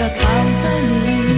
要躺在你。